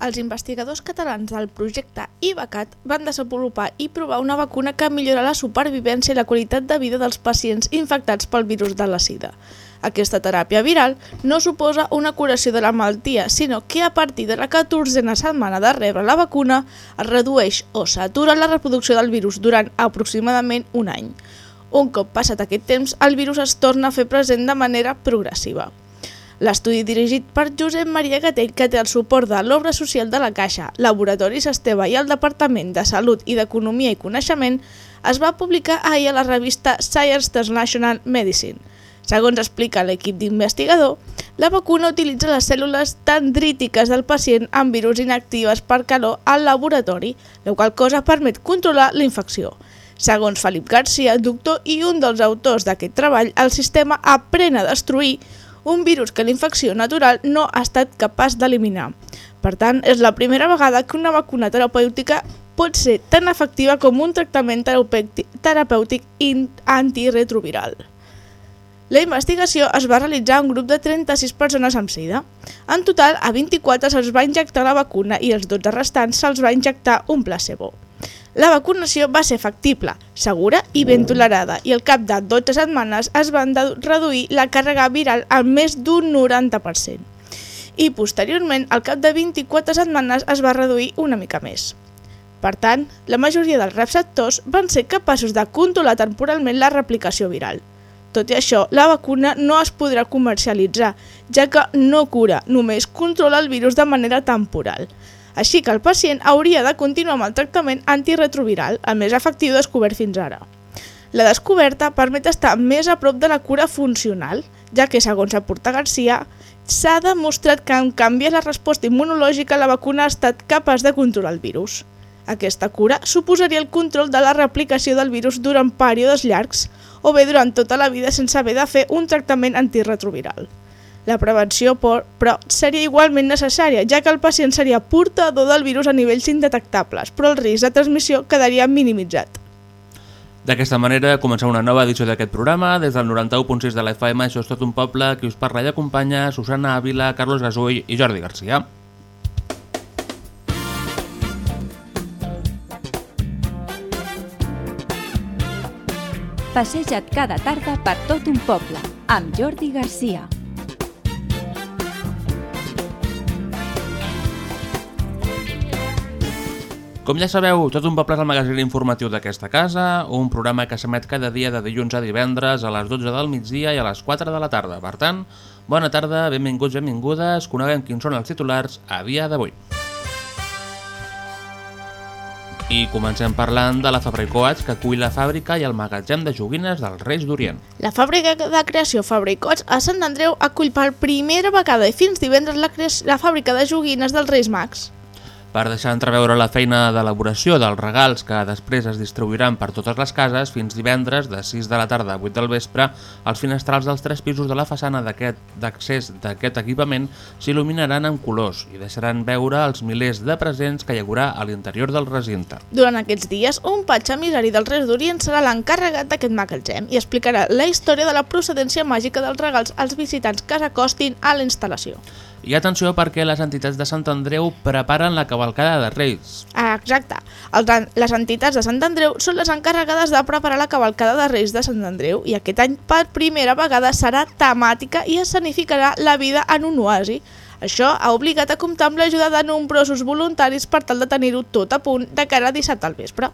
Els investigadors catalans del projecte IVACAT van desenvolupar i provar una vacuna que millora la supervivència i la qualitat de vida dels pacients infectats pel virus de la sida. Aquesta teràpia viral no suposa una curació de la malaltia, sinó que a partir de la 14a setmana de rebre la vacuna es redueix o s'atura la reproducció del virus durant aproximadament un any. Un cop passat aquest temps, el virus es torna a fer present de manera progressiva. L'estudi dirigit per Josep Maria Gatell, que té el suport de l'Obra Social de la Caixa, Laboratoris Esteve i el Departament de Salut i d'Economia i Coneixement, es va publicar ahir a la revista Science International Medicine. Segons explica l'equip d'investigador, la vacuna utilitza les cèl·lules dendrítiques del pacient amb virus inactives per calor al laboratori, la qual cosa permet controlar la infecció. Segons Felip Garcia, doctor i un dels autors d'aquest treball, el sistema aprèn a destruir un virus que la infecció natural no ha estat capaç d'eliminar. Per tant, és la primera vegada que una vacuna terapèutica pot ser tan efectiva com un tractament terapèutic, antiretroviral. La investigació es va realitzar a un grup de 36 persones amb sida. En total, a 24 se'ls va injectar la vacuna i els 12 restants se'ls va injectar un placebo. La vacunació va ser factible, segura i ben tolerada i al cap de 12 setmanes es van reduir la càrrega viral al més d'un 90%. I posteriorment, al cap de 24 setmanes es va reduir una mica més. Per tant, la majoria dels receptors van ser capaços de controlar temporalment la replicació viral. Tot i això, la vacuna no es podrà comercialitzar, ja que no cura, només controla el virus de manera temporal. Així que el pacient hauria de continuar amb el tractament antiretroviral, el més efectiu descobert fins ara. La descoberta permet estar més a prop de la cura funcional, ja que, segons aporta Garcia, s'ha demostrat que en canviar la resposta immunològica la vacuna ha estat capaç de controlar el virus. Aquesta cura suposaria el control de la replicació del virus durant períodes llargs o bé durant tota la vida sense haver de fer un tractament antiretroviral. La prevenció, però, seria igualment necessària, ja que el pacient seria portador del virus a nivells indetectables, però el risc de transmissió quedaria minimitzat. D'aquesta manera, comença una nova edició d'aquest programa. Des del 91.6 de la FM, això és tot un poble, qui us parla i acompanya, Susana Ávila, Carlos Gasull i Jordi Garcia. Passeja't cada tarda per tot un poble, amb Jordi Garcia. Com ja sabeu, Tot un poble és el magazín informatiu d'aquesta casa, un programa que s'emet cada dia de dilluns a divendres a les 12 del migdia i a les 4 de la tarda. Per tant, bona tarda, benvinguts benvingudes, coneguem quins són els titulars a dia d'avui. I comencem parlant de la Fabricoats, que acull la fàbrica i el magatzem de joguines dels Reis d'Orient. La fàbrica de creació Fabricots a Sant Andreu acull per primera vegada i fins divendres la, la fàbrica de joguines dels Reis Mags. Per deixar entreveure la feina d'elaboració dels regals que després es distribuiran per totes les cases, fins divendres, de 6 de la tarda a 8 del vespre, els finestrals dels tres pisos de la façana d'accés d'aquest equipament s'il·luminaran en colors i deixaran veure els milers de presents que hi haurà a l'interior del recinte. Durant aquests dies, un patx emissari del Reis d'Orient serà l'encarregat d'aquest magatzem i explicarà la història de la procedència màgica dels regals als visitants que s'acostin a la instal·lació. I atenció perquè les entitats de Sant Andreu preparen la cavalcada de Reis. Ah, exacte. Les entitats de Sant Andreu són les encarregades de preparar la cavalcada de Reis de Sant Andreu i aquest any per primera vegada serà temàtica i escenificarà la vida en un oasi. Això ha obligat a comptar amb l'ajuda de nombrosos voluntaris per tal de tenir-ho tot a punt de cara a dissabte al vespre.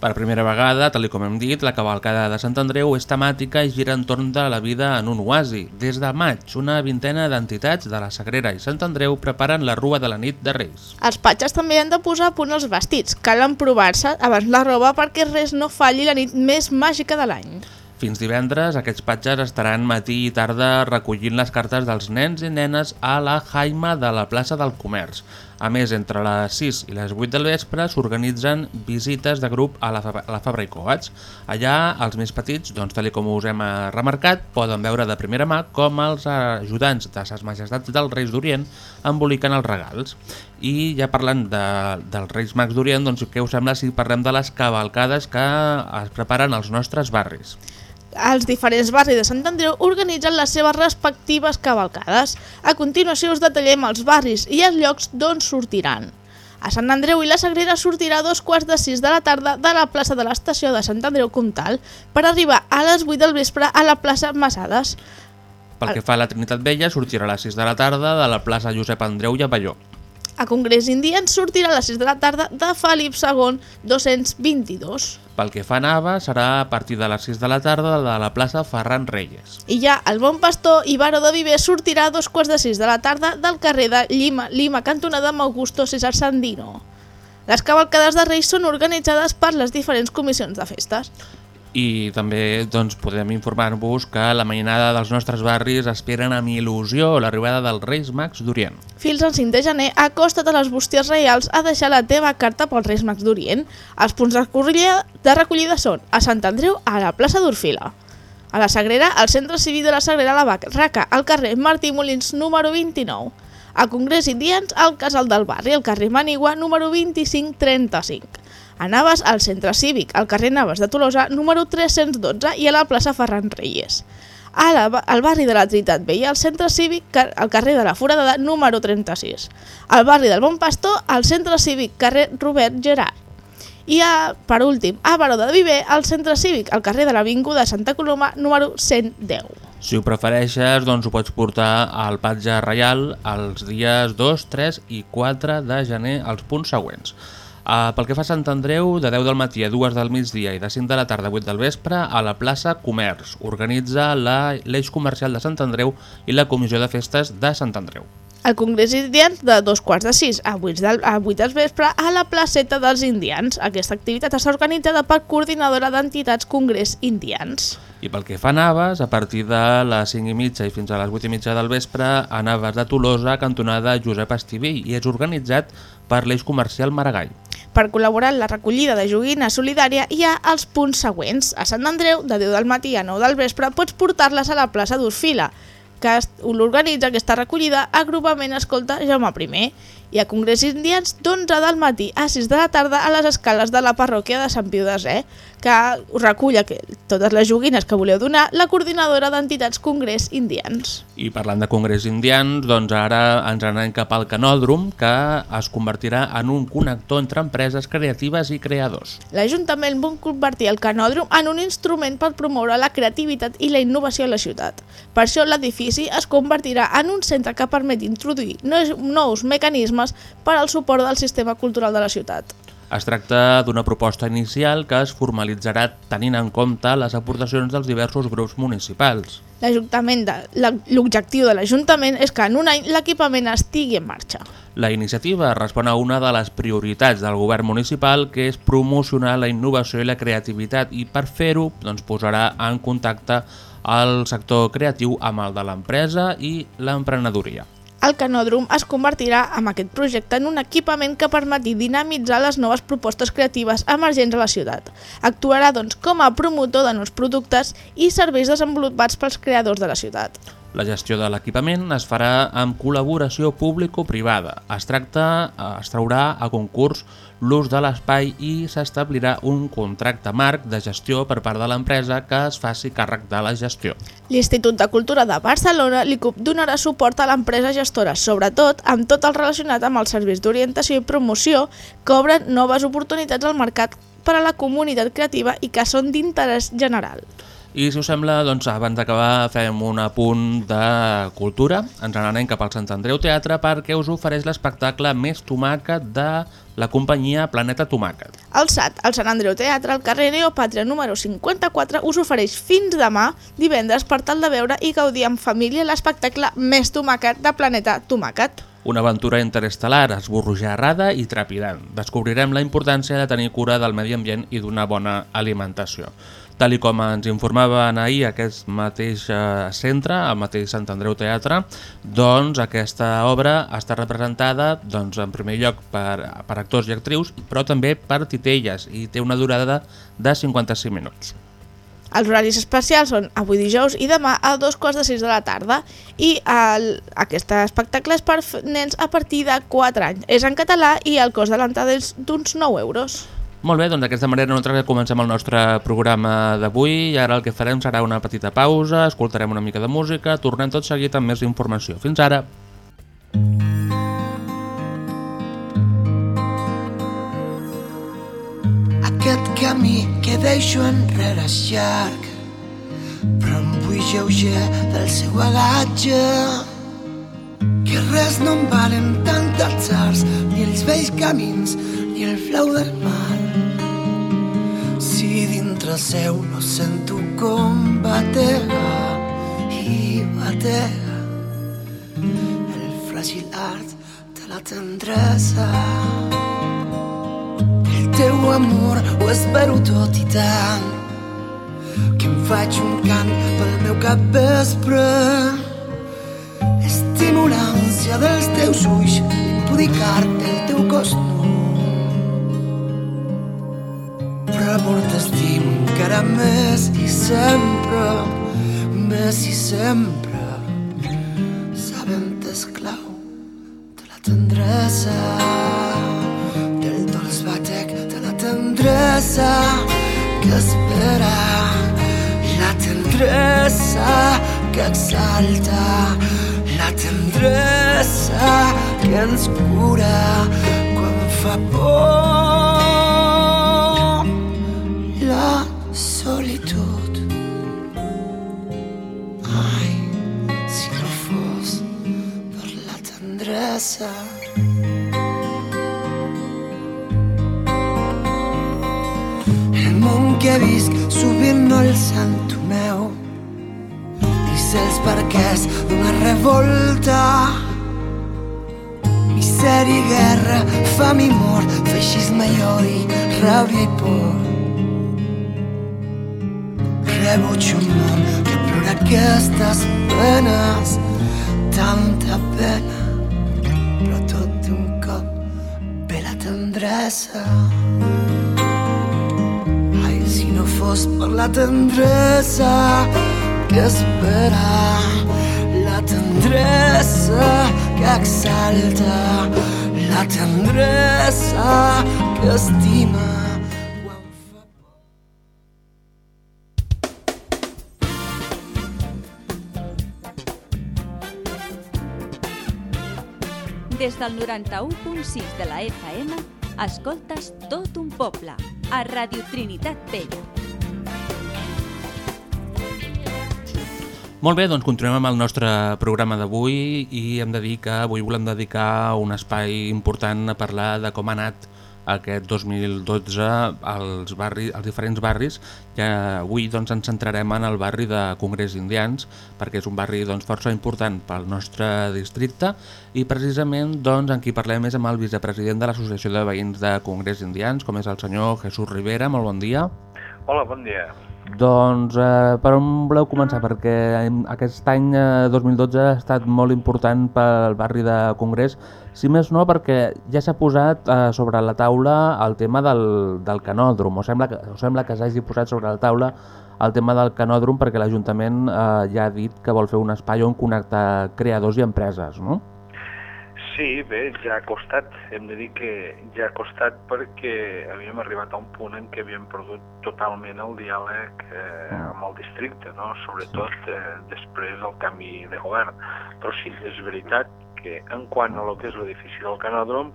Per primera vegada, tal com hem dit, la cavalcada de Sant Andreu és temàtica i gira entorn de la vida en un oasi. Des de maig, una vintena d'entitats de la Sagrera i Sant Andreu preparen la rua de la nit de Reis. Els patges també han de posar a punt els vestits. Cal emprovar-se abans la roba perquè res no falli la nit més màgica de l'any. Fins divendres, aquests patges estaran matí i tarda recollint les cartes dels nens i nenes a la Jaima de la plaça del Comerç. A més, entre les 6 i les 8 del vespre s'organitzen visites de grup a la, a la Fabra i Coats. Allà, els més petits, doncs, tal com us hem eh, remarcat, poden veure de primera mà com els ajudants de ses majestats dels Reis d'Orient emboliquen els regals. I ja parlant de, dels Reis Mags d'Orient, doncs què us sembla si parlem de les cavalcades que es preparen als nostres barris? Els diferents barris de Sant Andreu organitzen les seves respectives cavalcades. A continuació us detallem els barris i els llocs d'on sortiran. A Sant Andreu i la Sagrera sortirà a dos quarts de sis de la tarda de la plaça de l'estació de Sant Andreu Comtal per arribar a les 8 del vespre a la plaça Massades. Pel que fa a la Trinitat Vella, sortirà a les 6 de la tarda de la plaça Josep Andreu i Avelló. A Congrés Indians sortirà a les 6 de la tarda de Felip II 222. Pel que fa a Nava, serà a partir de les 6 de la tarda de la plaça Ferran Reyes. I ja el Bon Pastor i Baró de Viver sortirà a dos quarts de 6 de la tarda del carrer de Lima, Lima cantonada amb Augusto César Sandino. Les cavalcades de Reis són organitzades per les diferents comissions de festes. I també doncs, podem informar-vos que la mainada dels nostres barris esperen amb il·lusió l'arribada dels Reis Mags d'Orient. Fins al 5 de gener, acosta't a les bústies reials a deixar la teva carta pels Reis Mags d'Orient. Els punts de recollida, de recollida són a Sant Andreu, a la plaça d'Orfila. A la Sagrera, al Centre Civil de la Sagrera la Raca, al carrer Martí Molins, número 29. A Congrés Indians, al Casal del Barri, al carrer Manigua, número 2535. A Navas, al Centre Cívic, al carrer Navas de Tolosa, número 312 i a la plaça Ferran Reyes. A la, al barri de la Trinitat Vella, al centre cívic, al carrer de la Foradada, número 36. Al barri del Bon Pastor, al centre cívic, carrer Robert Gerard. I, a, per últim, a Baró de Viver, al centre cívic, al carrer de l'Avinguda Santa Coloma, número 110. Si ho prefereixes, doncs ho pots portar al patge reial els dies 2, 3 i 4 de gener als punts següents. Uh, pel que fa a Sant Andreu, de 10 del matí a 2 del migdia i de 5 de la tarda a 8 del vespre, a la plaça Comerç. Organitza l'Eix Comercial de Sant Andreu i la Comissió de Festes de Sant Andreu. El Congrés Indians de dos quarts de sis a 8 del, a 8 del vespre a la placeta dels Indians. Aquesta activitat està organitzada per Coordinadora d'Entitats Congrés Indians. I pel que fa a Naves, a partir de les 5 i mitja i fins a les 8 i mitja del vespre, a Naves de Tolosa, cantonada Josep Estivill, i és organitzat per l'Eix Comercial Maragall. Per col·laborar en la recollida de joguina solidària hi ha els punts següents. A Sant Andreu, de 10 del matí a 9 del vespre, pots portar-les a la plaça d'Orfila, que l'organitza aquesta recollida agrupament escolta Jaume I i a Congrés Indians d'11 del matí a 6 de la tarda a les escales de la parròquia de Sant Piu de Zé, que recull totes les joguines que voleu donar la coordinadora d'entitats Congrés Indians. I parlant de Congrés Indians, doncs ara ens anem cap al Canòdrom, que es convertirà en un connector entre empreses creatives i creadors. L'Ajuntament vol convertir el Canòdrom en un instrument per promoure la creativitat i la innovació a la ciutat. Per això l'edifici es convertirà en un centre que permet introduir nous mecanismes per al suport del sistema cultural de la ciutat. Es tracta d'una proposta inicial que es formalitzarà tenint en compte les aportacions dels diversos grups municipals. L'objectiu de l'Ajuntament és que en un any l'equipament estigui en marxa. La iniciativa respon a una de les prioritats del govern municipal que és promocionar la innovació i la creativitat i per fer-ho doncs, posarà en contacte el sector creatiu amb el de l'empresa i l'emprenedoria. El canòdrom es convertirà amb aquest projecte en un equipament que permeti dinamitzar les noves propostes creatives emergents a la ciutat. Actuarà doncs, com a promotor de nous productes i serveis desenvolupats pels creadors de la ciutat. La gestió de l'equipament es farà amb col·laboració público-privada. Es tracta, es traurà a concurs l'ús de l'espai i s'establirà un contracte marc de gestió per part de l'empresa que es faci càrrec de la gestió. L'Institut de Cultura de Barcelona, l'ICUP, donarà suport a l'empresa gestora, sobretot amb tot el relacionat amb els serveis d'orientació i promoció que obren noves oportunitats al mercat per a la comunitat creativa i que són d'interès general. I si us sembla, doncs, abans d'acabar fem un apunt de cultura. Ens n'anem cap al Sant Andreu Teatre perquè us ofereix l'espectacle Més Tomàquet de la companyia Planeta Tomàquet. El SAT, el Sant Andreu Teatre, al carrer Neopàtria número 54, us ofereix fins demà, divendres, per tal de veure i gaudir en família l'espectacle Més Tomàquet de Planeta Tomàquet. Una aventura interestel·lar, esborrojarrada i trepidant. Descobrirem la importància de tenir cura del medi ambient i d'una bona alimentació. Tal com ens informaven ahir aquest mateix eh, centre, el mateix Sant Andreu Teatre, doncs aquesta obra està representada doncs, en primer lloc per, per actors i actrius, però també per titelles i té una durada de 55 minuts. Els horaris especials són avui dijous i demà a dos quarts de sis de la tarda i el, aquest espectacle és per nens a partir de 4 anys. És en català i el cost de l'entrada és d'uns 9 euros. Molt bé, doncs d'aquesta manera nosaltres comencem el nostre programa d'avui i ara el que farem serà una petita pausa, escoltarem una mica de música, tornem tot seguit amb més informació. Fins ara! Aquest camí que deixo enrere és llarg, però em vull lleuger del seu bagatge. Que res no em valen tant els arts, ni els vells camins, ni el flau del mar. Si dintre seu no sento com batega i batega el fràgil art de la tendresa. El teu amor ho espero tot i tant que em faig un cant pel meu cap vespre estimo l'ànsia dels teus ulls impudicar-te el teu cos nu però amor t'estimo encara més i sempre més i sempre. Sabent esclau de la tendresa del dolç batec de la tendresa que espera la tendresa que exalta la tendresa que ens cura quan fa por tendresa El món que visc sovint no el sento meu ni sé els perquès d'una revolta. Misèria i guerra, fam i mort feixisme i odi, ràbia i por. Rebuig un món que plora aquestes penes tanta pena tendresa Ai, si no fos per la tendresa que espera, la tendresa que exalta, la tendresa que estima. Des del 91.6 de la FM, escoltes tot un poble, a Radio Trinitat Vella. Molt bé, doncs continuem amb el nostre programa d'avui i hem de dir que avui volem dedicar un espai important a parlar de com ha anat aquest 2012 als, barri, als diferents barris i avui doncs, ens centrarem en el barri de Congrés Indians perquè és un barri doncs, força important pel nostre districte i precisament doncs, en qui parlem és amb el vicepresident de l'Associació de Veïns de Congrés Indians com és el senyor Jesús Rivera, molt bon dia. Hola, bon dia. Doncs eh, per on voleu començar? Perquè aquest any eh, 2012 ha estat molt important pel barri de Congrés, si més no perquè ja s'ha posat eh, sobre la taula el tema del, del canòdrom, o sembla, que, o sembla que s'hagi posat sobre la taula el tema del canòdrom perquè l'Ajuntament eh, ja ha dit que vol fer un espai on connectar creadors i empreses, no? Sí, bé, ja ha costat. Hem de dir que ja ha costat perquè havíem arribat a un punt en què havíem perdut totalment el diàleg eh, amb el districte, no? sobretot eh, després del canvi de govern. Però sí, és veritat que en quant a lo que és l'edifici del canòdrom,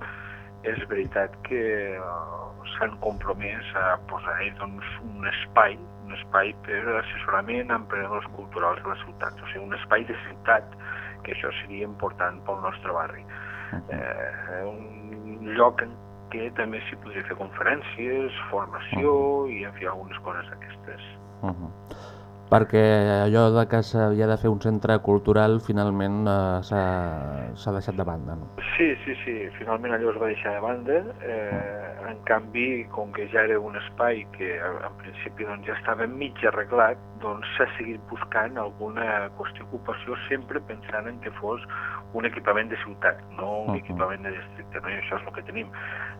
és veritat que eh, s'han compromès a posar-hi doncs, un espai, un espai per assessorament a emprenedors culturals de la ciutat, o sigui, un espai de ciutat, que això seria important pel nostre barri. Eh, un lloc en què també s'hi podria fer conferències, formació i, en fi, algunes coses d'aquestes. Uh -huh. Perquè allò de que s'havia de fer un centre cultural finalment eh, s'ha deixat de banda. No? Sí, sí, sí, finalment allò es va deixar de banda, eh, en canvi, com que ja era un espai que en principi doncs, ja estava mig arreglat, doncs s'ha seguit buscant alguna qüestió d'ocupació sempre pensant en que fos un equipament de ciutat, no un Mhm. equipament de districte, no? i això és el que tenim.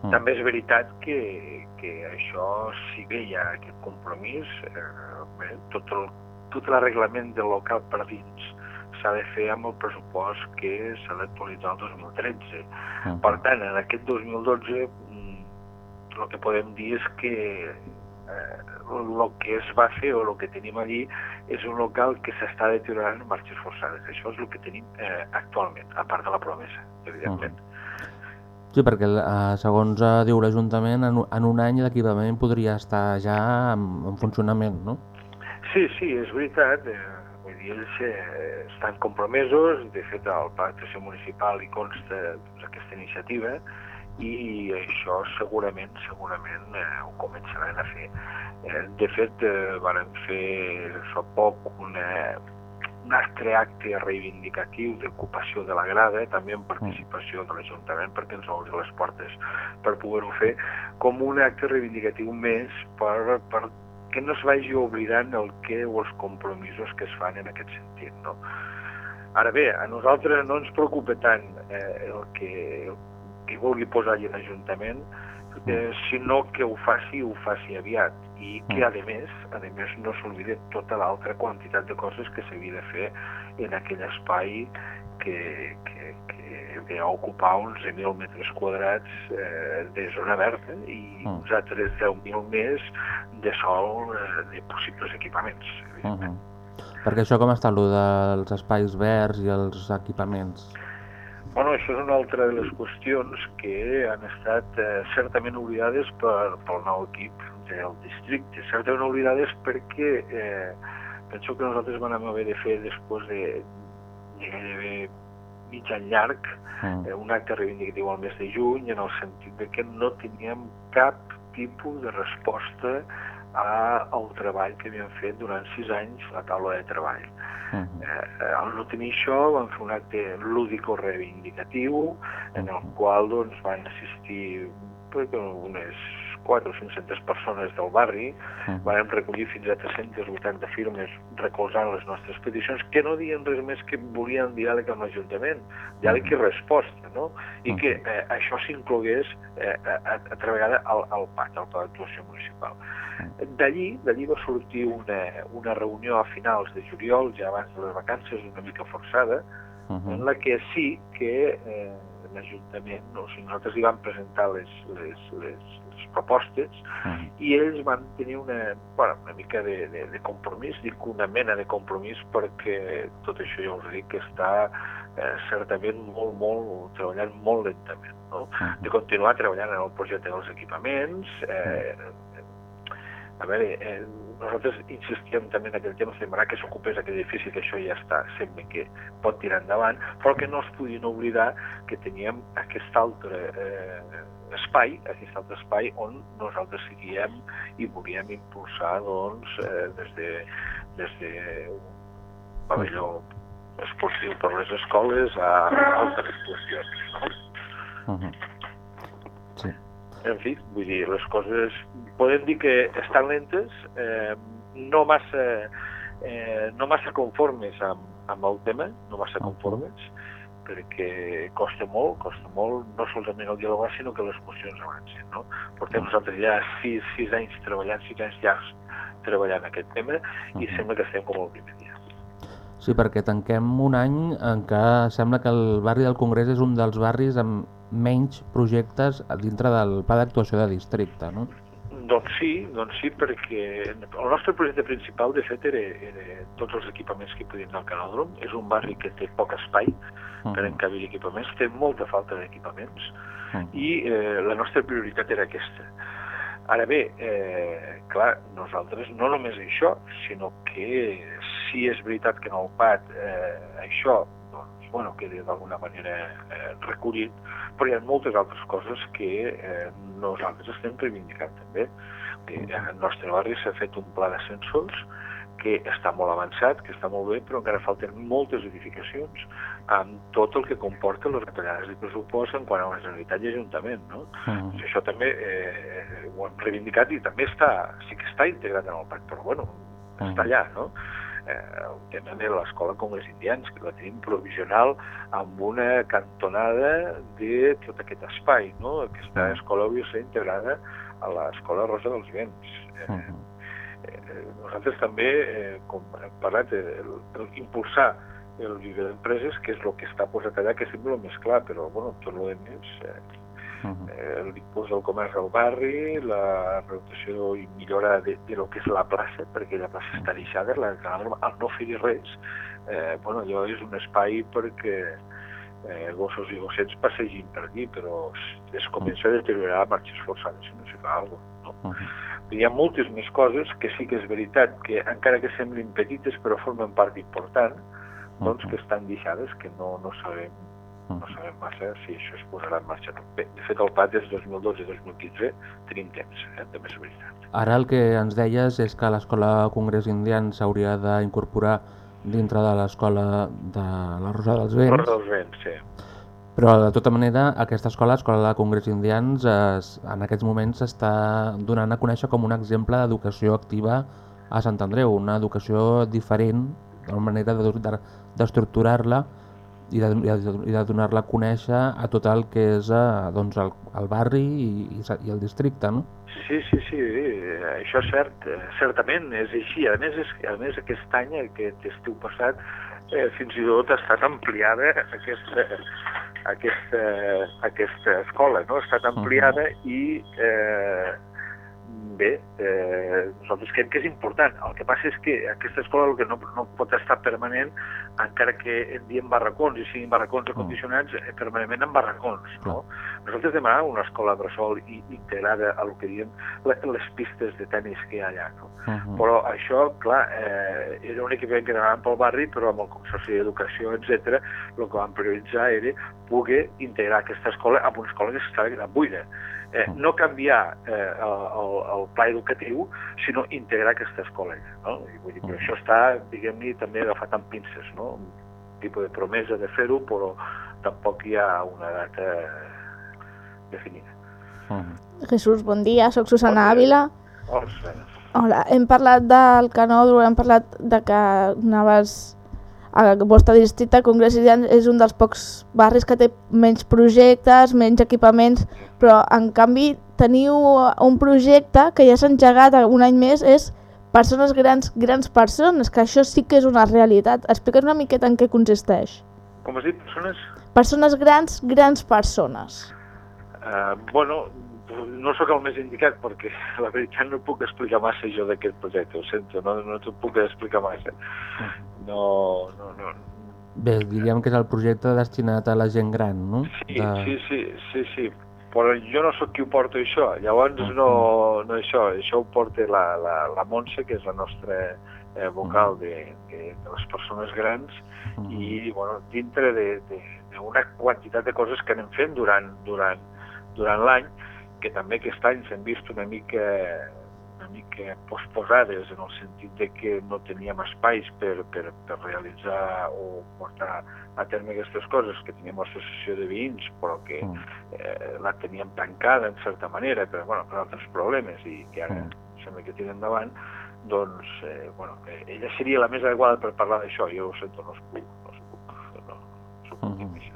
Mm. També és veritat que, que això, si bé hi ha aquest compromís, eh, bé, tot el, tot l'arreglament del local per dins s'ha de fer amb el pressupost que s'ha d'actualitzar el 2013. Mhm. Per tant, en aquest 2012 mm, el que podem dir és que eh, el que es va fer o el que tenim allí és un local que s'està deteriorant en marxes forçades. Això és el que tenim eh, actualment, a part de la promesa, evidentment. Sí, perquè eh, segons eh, diu l'Ajuntament, en, un- en un any l'equipament podria estar ja en, en funcionament, no? Sí, sí, és veritat. Eh, vull dir, ells eh, estan compromesos, de fet al d'Actuació Municipal hi consta doncs, aquesta iniciativa i això segurament, segurament eh, ho començaran a fer. Eh, de fet, eh, van fer fa poc una, un altre acte reivindicatiu d'ocupació de la grada, també en participació de l'Ajuntament, perquè ens va obrir les portes per poder-ho fer, com un acte reivindicatiu més per, per que no es vagi oblidant el que o els compromisos que es fan en aquest sentit. No? Ara bé, a nosaltres no ens preocupa tant eh, el que el que vulgui posar allà l'Ajuntament, eh, sinó que ho faci ho faci aviat i que a més, a més no s'oblide tota l'altra quantitat de coses que s'havia de fer en aquell espai que, que, que ve a ocupar uns 10.000 metres quadrats eh, de zona verda i Mm. uns altres 10.000 més de sol eh, de possibles equipaments. Uh -huh. Perquè això com està, allò dels espais verds i els equipaments? Bueno, això és una altra de les qüestions que han estat eh, certament oblidades per, pel nou equip del districte. Certament oblidades perquè eh, penso que nosaltres vam haver de fer després de, de gairebé mig any llarg Mm. eh, un acte reivindicatiu al mes de juny en el sentit de que no teníem cap tipus de resposta a, al treball que havíem fet durant sis anys la taula de treball. Uh -huh. Eh, al no tenir això vam fer un acte lúdico reivindicatiu en el qual doncs, van assistir unes 4 o 500 persones del barri, Mhm. vam recollir fins a 380 firmes recolzant les nostres peticions, que no diuen res més que volien diàleg amb l'Ajuntament, diàleg i resposta, no? I que eh, això s'inclogués eh, a, a, altra vegada al, al PAC, al Pla d'Actuació Municipal. D'allí d'allí va sortir una, una reunió a finals de juliol, ja abans de les vacances, una mica forçada, Uh en -huh. la que sí que eh, l'Ajuntament, o sigui, nosaltres li vam presentar les, les, les propostes Uh -huh. i ells van tenir una, bueno, una mica de, de, de compromís, dic una mena de compromís perquè tot això ja us dic que està eh, certament molt, molt, treballant molt lentament, no? de continuar treballant en el projecte dels equipaments, eh, a veure, eh, nosaltres insistíem també en aquell tema, semblarà que s'ocupés aquell edifici, que això ja està, sembla que pot tirar endavant, però que no es podien oblidar que teníem aquest altre eh, espai, aquest altre espai on nosaltres seguíem i volíem impulsar doncs, eh, des de, des de un pavelló esportiu per les escoles a altres qüestions. No? Uh -huh. Sí. En fi, vull dir, les coses podem dir que estan lentes, eh, no massa eh, no massa conformes amb, amb el tema, no massa conformes, perquè costa molt, costa molt, no solament el dialogar, sinó que les qüestions avancen, no? Portem nosaltres ja sis, sis anys treballant, sis anys llargs treballant aquest tema, i sembla que estem com el primer dia. Sí, perquè tanquem un any en què sembla que el barri del Congrés és un dels barris amb menys projectes dintre del pla d'actuació de districte, no? Doncs sí, doncs sí, perquè el nostre projecte principal, de fet, era, era tots els equipaments que podien anar al canòdrom. És un barri que té poc espai per encabir equipaments, té molta falta d'equipaments i eh, la nostra prioritat era aquesta. Ara bé, eh, clar, nosaltres no només això, sinó que sí és veritat que en el PAT eh, això doncs, bueno, quedi d'alguna manera eh, recollit, però hi ha moltes altres coses que eh, nosaltres estem reivindicant també. Que en el nostre barri s'ha fet un pla d'ascensors que està molt avançat, que està molt bé, però encara falten moltes edificacions amb tot el que comporta les retallades de pressupost en quant a la Generalitat i Ajuntament. No? Mm. Doncs això també eh, ho hem reivindicat i també està, sí que està integrat en el pacte, però bueno, està allà, no? Eh, el tema de l'escola Congrés Indians, que la tenim provisional amb una cantonada de tot aquest espai, no? Aquesta escola hauria de ser integrada a l'escola Rosa dels Vents. Eh, Mhm. eh, nosaltres també, eh, com hem parlat, eh, el, el impulsar el viver d'empreses, que és el que està posat allà, que sembla el més clar, però bueno, tot el més, eh, Mhm. eh, l'impuls del comerç al barri, la reducció i millora de, de lo que és la plaça, perquè la plaça està deixada, la, al, no fer-hi res, eh, bueno, allò és un espai perquè eh, gossos i gossets passegin per aquí, però es, es comença a deteriorar a marxes forçades si no s'hi fa alguna cosa. No? Mhm. Hi ha moltes més coses que sí que és veritat que encara que semblin petites però formen part important, doncs que estan deixades que no, no sabem no sabem massa si això es posarà en marxa. Bé, de fet el PAT és 2012-2015, tenim temps, eh? també és veritat. Ara el que ens deies és que l'Escola Congrés Indian s'hauria d'incorporar dintre de l'Escola de la Rosa dels Vents, Rosa dels Vents, sí. però de tota manera aquesta escola, l'Escola de Congrés Indians, es, en aquests moments s'està donant a conèixer com un exemple d'educació activa a Sant Andreu, una educació diferent, una manera de- de- d'estructurar-la de, i de, i de donar-la a conèixer a tot el que és eh, doncs el, el barri i, i, el districte, no? Sí, sí, sí, eh, això és cert, certament és així. A més, és, a més aquest any, aquest estiu passat, eh, fins i tot ha estat ampliada aquesta, aquesta, aquesta escola, no? Ha estat ampliada i eh, bé, eh, nosaltres creiem que és important. El que passa és que aquesta escola el que no, no pot estar permanent, encara que en diem barracons i siguin barracons acondicionats, eh, permanentment en barracons. No? Nosaltres demanàvem una escola bressol i integrada a el que diem le- les pistes de tennis que hi ha allà. No? Mhm. Però això, clar, eh, era un equipament que demanàvem pel barri, però amb el Consorci d'Educació, etc, el que vam prioritzar era poder integrar aquesta escola amb una escola que s'estava quedant buida. Eh, no canviar eh, el, el, el pla educatiu, sinó integrar aquesta escola. No? I vull dir, però això està, diguem-ne, també agafat amb pinces, no? un tipus de promesa de fer-ho, però tampoc hi ha una data definida. Mhm. Jesús, bon dia, sóc Susana Bon dia. Àvila. Ostres. Hola, hem parlat del canòdrom, hem parlat de que anaves vostre districte, Congrés Indians és un dels pocs barris que té menys projectes, menys equipaments, però en canvi teniu un projecte que ja s'ha engegat un any més, és persones grans, grans persones, que això sí que és una realitat. Explica't una miqueta en què consisteix. Com has dit, persones? Persones grans, grans persones. Uh, bueno, no sóc el més indicat perquè la veritat no puc explicar massa jo d'aquest projecte, ho sento, no, no t'ho puc explicar massa. No, no, no. Bé, diríem que és el projecte destinat a la gent gran, no? Sí, sí, sí, sí, sí, però jo no sóc qui ho porta això, llavors no, no això, això ho porta la, la, la Montse, que és la nostra eh, vocal de, de, de les persones grans, i bueno, dintre d'una quantitat de coses que anem fent durant, durant, durant l'any, que també aquest any s'han vist una mica una mica posposades en el sentit de que no teníem espais per, per, per realitzar o portar a terme aquestes coses, que teníem l'associació de veïns, però que eh, la teníem tancada en certa manera, però bueno, per altres problemes i que ara sembla que tenen endavant, doncs, eh, bueno, eh, ella seria la més adequada per parlar d'això, jo ho sento, no es puc, no es puc, no, no s'ho puc dir això.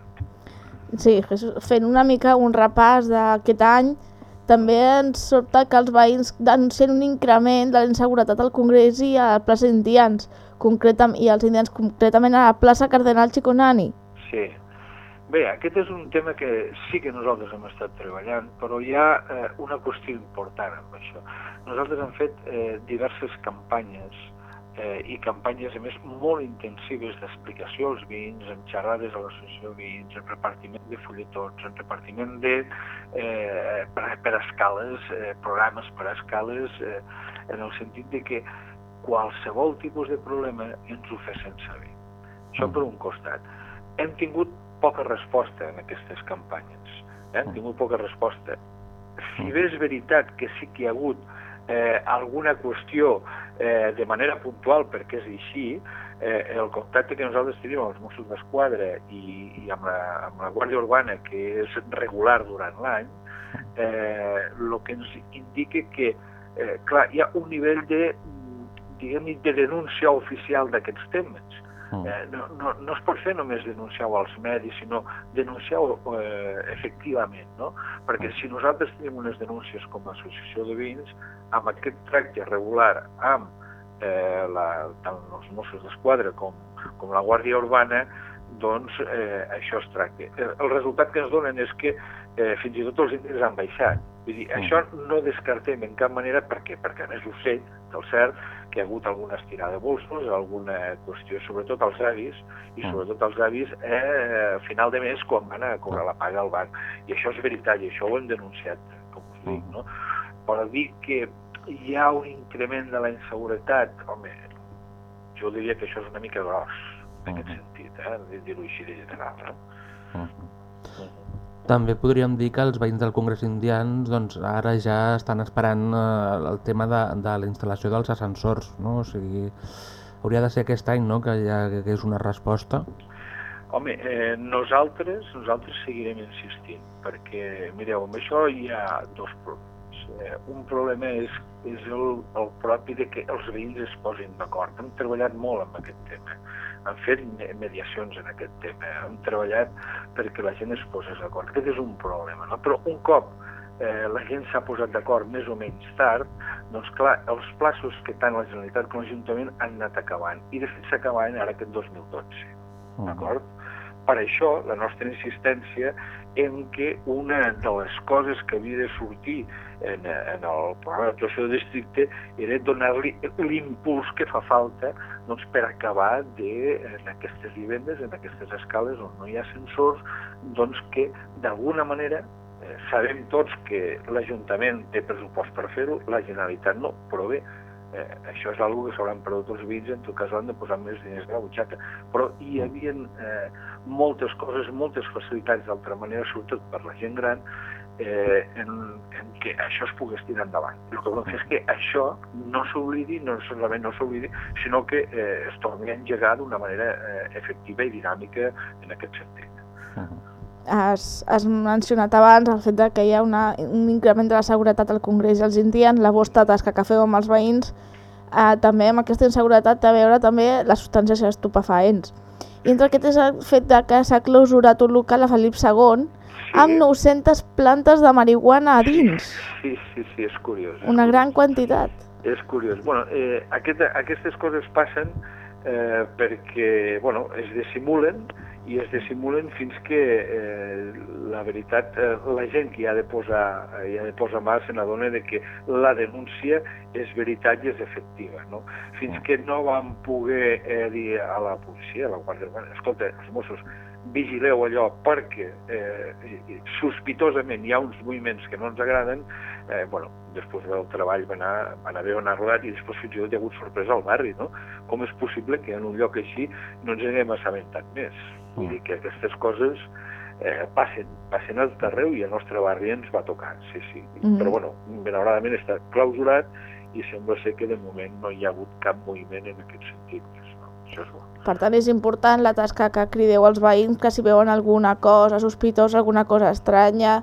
Sí, Jesús, fent una mica un repàs d'aquest any, també ens sobta que els veïns denuncien un increment de la inseguretat al Congrés i a la plaça Indians, i als indians concretament a la plaça Cardenal Chiconani. Sí. Bé, aquest és un tema que sí que nosaltres hem estat treballant, però hi ha eh, una qüestió important amb això. Nosaltres hem fet eh, diverses campanyes eh, i campanyes, a més, molt intensives d'explicació als veïns, en xerrades a l'associació de veïns, en repartiment de fulletons, en repartiment de, eh, per, per escales, eh, programes per escales, eh, en el sentit de que qualsevol tipus de problema ens ho fessin saber. Això per un costat. hem tingut poca resposta en aquestes campanyes. Eh? Hem tingut poca resposta. Si bé és veritat que sí que hi ha hagut eh, alguna qüestió eh, de manera puntual, perquè és així, eh, el contacte que nosaltres tenim amb els Mossos d'Esquadra i, i amb, la, amb la Guàrdia Urbana, que és regular durant l'any, eh, que ens indica que, eh, clar, hi ha un nivell de, diguem de denúncia oficial d'aquests temes. Eh, no, no, no es pot fer només denunciar-ho als medis, sinó denunciar-ho eh, efectivament, no? Perquè si nosaltres tenim unes denúncies com a associació de veïns, amb aquest tracte regular amb eh, la, tant els Mossos d'Esquadra com, com la Guàrdia Urbana, doncs eh, això es tracta. El, el resultat que ens donen és que eh, fins i tot els índexs han baixat. Vull dir, això no descartem en cap manera, perquè, perquè a més ho sé, del cert, que hi ha hagut alguna estirada de bolsos, alguna qüestió, sobretot als avis, i sobretot als avis eh, a final de mes quan van a cobrar la paga al banc. I això és veritat, i això ho hem denunciat, com us dic, no? Però dir que hi ha un increment de la inseguretat, home, jo diria que això és una mica gros, en aquest sentit, eh? dir-ho així de general. Eh? També podríem dir que els veïns del Congrés Indians doncs, ara ja estan esperant eh, el tema de, de la instal·lació dels ascensors, no? O sigui, hauria de ser aquest any, no?, que ja que és una resposta. Home, eh, nosaltres, nosaltres seguirem insistint, perquè, mireu, amb això hi ha dos problemes. Eh, un problema és, és el, el propi de que els veïns es posin d'acord. Hem treballat molt amb aquest tema, hem fet me- mediacions en aquest tema, hem treballat perquè la gent es posés d'acord. Aquest és un problema, no? Però un cop eh, la gent s'ha posat d'acord més o menys tard, doncs clar, els plaços que tant la Generalitat com l'Ajuntament han anat acabant. I de fet s'acabaven ara aquest 2012 d'acord? Per això, la nostra insistència en que una de les coses que havia de sortir en, en el programa d'actuació de districte era donar-li l'impuls que fa falta doncs, per acabar de, en aquestes vivendes, en aquestes escales on no hi ha sensors, doncs que d'alguna manera eh, sabem tots que l'Ajuntament té pressupost per fer-ho, la Generalitat no, però bé, eh, això és una que s'hauran perdut els veïns, en tot cas han de posar més diners a la butxaca. Però hi havia eh, moltes coses, moltes facilitats d'altra manera, sobretot per la gent gran, eh, en, en que això es pogués tirar endavant. El que volem fer és que això no s'oblidi, no solament no s'oblidi, sinó que eh, es torni a engegar d'una manera eh, efectiva i dinàmica en aquest sentit. Has, has mencionat abans el fet de que hi ha una, un increment de la seguretat al Congrés i als indians, la vostra tasca que feu amb els veïns, eh, també amb aquesta inseguretat té a veure també les substàncies estupefaents. I entre aquest és el fet de que s'ha clausurat un local a Felip II amb 900 plantes de marihuana a dins, Sí, sí, sí, és curiós. és una gran quantitat. És curiós. Bueno, eh, aquest, aquestes coses passen eh, perquè bueno, es dissimulen i es dissimulen fins que eh, la veritat, eh, la gent que hi ha de posar, hi ha de posar mà se n'adona de que la denúncia és veritat i és efectiva. No? Fins que no vam poder eh, dir a la policia, a la Guàrdia Urbana, escolta, els Mossos, vigileu allò perquè eh, sospitosament hi ha uns moviments que no ens agraden, eh, bueno, després del treball va anar, van haver anar rodat i després fins i tot hi ha hagut sorpresa al barri, no? Com és possible que en un lloc així no ens n'haguem assabentat més? Vull dir que aquestes coses eh, passen, passen al arreu i al nostre barri ens va tocar, sí, sí. Mhm. Però bueno, malauradament està clausurat i sembla ser que de moment no hi ha hagut cap moviment en aquest sentit. No? Això és bo. Per tant, és important la tasca que crideu als veïns, que si veuen alguna cosa sospitosa, alguna cosa estranya,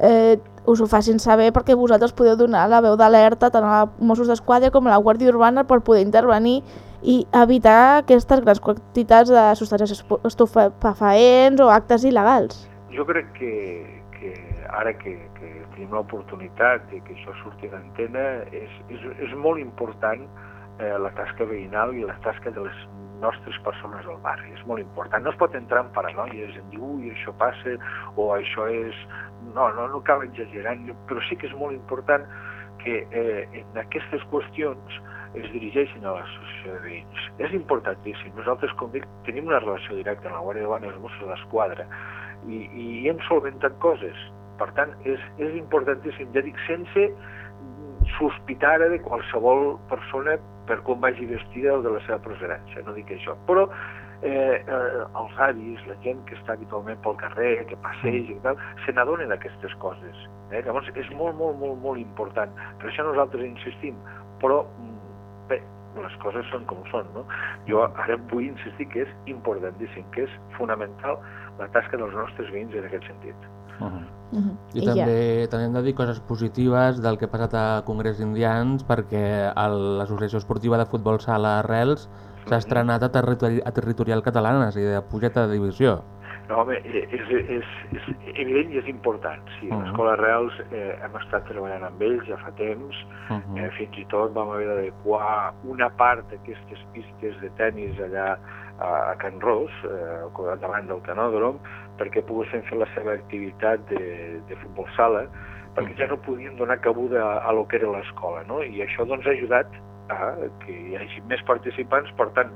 eh, us ho facin saber perquè vosaltres podeu donar la veu d'alerta tant a Mossos d'Esquadra com a la Guàrdia Urbana per poder intervenir i evitar aquestes grans quantitats de substàncies estu- estupefaents o actes il·legals. Jo crec que, que ara que, que tenim l'oportunitat de que això surti d'antena, és, és, és molt important eh, la tasca veïnal i la tasca de les nostres persones del barri. És molt important. No es pot entrar en paranoies, en dir, ui, això passa, o això és... No, no, no cal exagerar, però sí que és molt important que eh, en aquestes qüestions es dirigeixin a l'associació de veïns. És importantíssim. Nosaltres, com dic, tenim una relació directa amb la Guàrdia Urbana i els Mossos d'Esquadra i, i hem solventat coses. Per tant, és, és importantíssim, ja dic, sense sospitar de qualsevol persona per com vagi vestida o de la seva procedència, no dic això. Però eh, eh, els avis, la gent que està habitualment pel carrer, que passeja i tal, se n'adonen d'aquestes coses. Eh? Llavors és molt, molt, molt, molt important. Per això nosaltres insistim, però mm, bé, les coses són com són, no? Jo ara vull insistir que és importantíssim, que és fonamental la tasca dels nostres veïns en aquest sentit. Uh -huh. Uh -huh. I també, també hem de dir coses positives del que ha passat a Congrés Indians perquè l'Associació Esportiva de Futbol Sala Arrels s'ha estrenat a, territori a territorial catalana, és a dir, de pujeta de divisió. No, home, eh, és, és, és evident i és important. Sí, Mhm. l'Escola Reals eh, hem estat treballant amb ells ja fa temps, Uh -huh. eh, fins i tot vam haver d'adequar una part d'aquestes pistes de tennis allà a, a Can Ros, eh, davant del canòdrom, perquè poguessin fer la seva activitat de, de futbol sala, perquè ja no podien donar cabuda a, a lo que era l'escola, no? I això doncs ha ajudat a que hi hagi més participants, per tant,